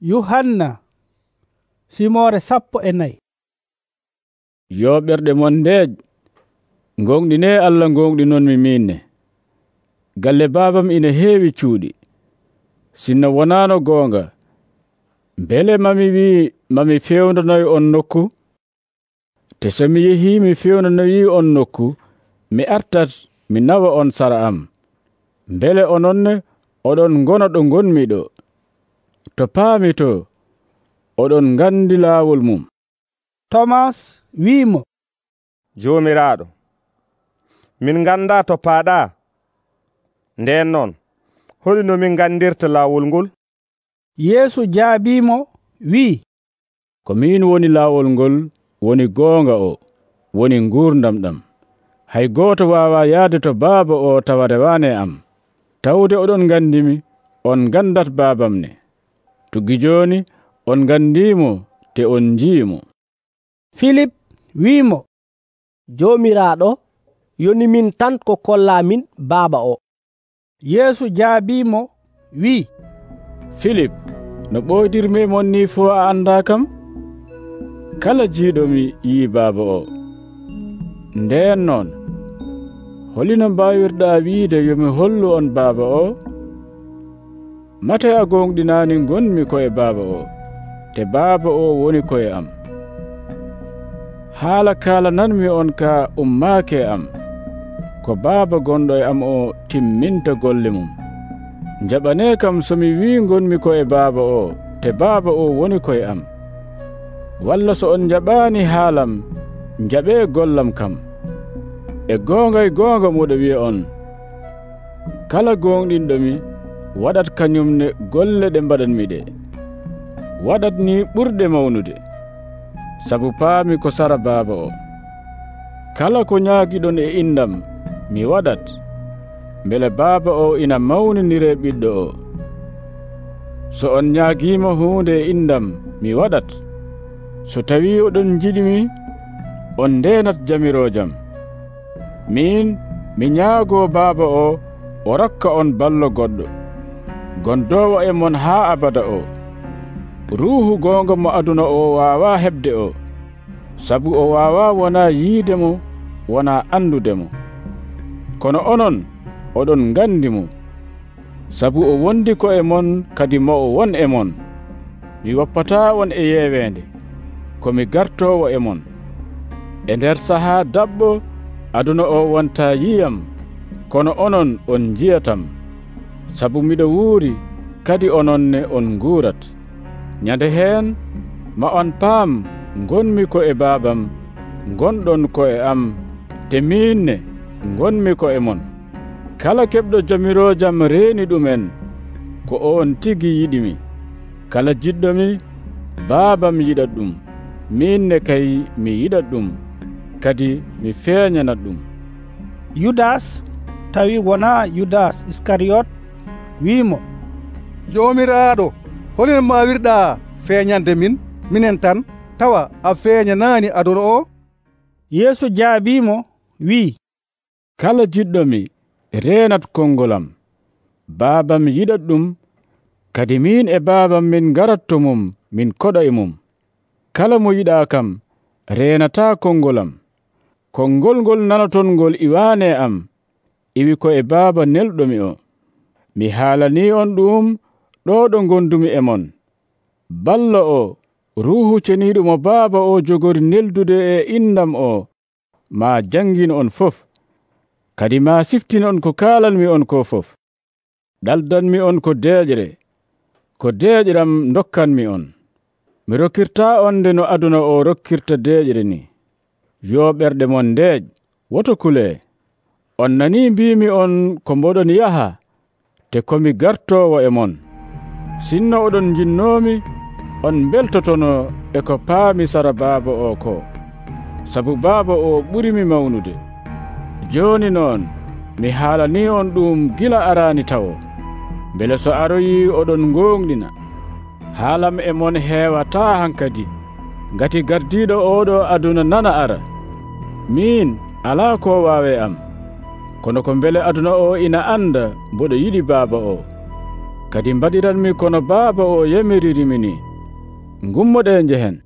yuhanna simore sappo e nayi yoɓerɗe mon ndeej gonɗine allah gonɗi noon mi minne. Galle babam ina heewi cuuɗi. Sinno wonano goonga. Bele mami wi mami fewndanoyi on nokku. Te so mi yehi mi fewndanoyi on nokku mi artat mi nawa on sara am. Bele ononne oɗon gona ɗo gonmi ɗo. to paami to oɗon gandi laawol mum. Tomas wi'imo joomiraaɗo min ganda to paaɗa nden noon hoɗi no min gandirta laawol ngol? Yeesu jaabimo wi'i. Ko min woni laawol ngol woni goonga o woni nguurdam ɗam hay gooto waawa yahde to baaba o tawa rewaane am. Tawde oɗon nganndimi on nganndat baabam ne. tuggi joni on gandimo te on jiimo filip wi'imo jomiraɗo yoni min tan ko kollamin baaba o. Yeesu jaabimo wi'i filip no ɓoydirmi mon ni fo a anda kam? Kala jiiɗomi yi baaba o? Nden noon holino mbawirɗa wiide yomi hollu on baaba o? mate a gonɗinani gonmi koye baaba o te baaba o woni koye am. Haala kaalananmi on ka ummaake am ko baaba gonɗo e am o timminta golle mum. Jaɓane kam somi wi gonmi koye baaba o te baaba o woni koye am. Walla so on jaɓani haalam jaɓe gollam kam. E goonga e goonga muɗo wiya on kala gonɗinɗomi waɗat kañumne golle ɗe mbaɗanmi ɗe waɗat ni ɓurɗe mawnude. Sabu paami ko sara baaba o. Kala ko ñaagiɗon e indam mi waɗat. Mbele baaba o ina mawninire ɓiɗɗo o. So on ñaagiima huunde e indam mi waɗat. So tawi oɗon jiɗimi on ndenat jamirojam min mi ñaago baaba o o rokka on ballo goɗɗo. gondowo e mon haa abada o. Ruuhu goonga mo aduna o waawa heɓde o. Sabu o waawa wona yiide mo wona anndude mo kono onon oɗon nganndi mo sabu o wondi ko e mon kadi mo o won e mon. Mi woppata on e yeeweende. Komi gartowo e mon. E nder sahaa daɓɓo aduna o wonta yiyam. Kono onon on njiyatam. sabu miɗo wuuri kadi ononne on nguurat. Ñande heen ma on paam gonmi ko e baabam gonɗon ko e am te minne gonmi ko e mon. Kala keɓɗo jamiroojam reeni ɗumen ko on tigi yiɗimi kala jiɗɗomi baabam yiɗat ɗum minne kay mi yiɗat ɗum kadi mi feeñanat ɗum. Yudas tawi wona yudas iskariyot wi'imo. Jomiraɗo holen mawirɗa feeñande min minen tan tawa a feeñanani aduna o? Yeeso jaabimo wi'i. Kala jiɗɗomi renat konngol am. Baabam yiɗat ɗum kadi e min e baabam min garatto mum min koɗa e mum. Kala mo yiɗa kam renata konngolam konngol ngol nanaton ngol iwane am. Iwi ko e baaba nelɗomi o. mi haalani on ɗum ɗo ɗo gondumi e mon. Ballo o ruhu ceniɗumo baaba o jogori neldude e innam o. Ma jangino on fof. Kadi ma siftin on ko kaalanmi on ko fof. Ɗaldanmi on ko deeƴre. Ko deeƴram dokkanmi on. Mi rokkirta on nde no aduna o rokkirta deeƴre ni. Yo ɓerɗe mon ndeeƴ woto kule. On nani mbimi on ko mboɗon yaha. te komi gartowo e mon. Sinno oɗon jinnomi on beltotono e ko paami sara baaba o ko. Sabu baaba o ɓurimi mawnude. Joni noon mi haalani on ɗum gila arani tawo. Beele so aroyi oɗon gonɗina haalam e mon heewata hankadi. Ngati gardiɗo oɗo aduna nana ara. Min ala ko wawe am. kono ko beele aduna o ina anda mboɗo yiɗi baaba o. Kadi mbaɗiranmi kono baaba o yamiririmi ni gummoɗe jehen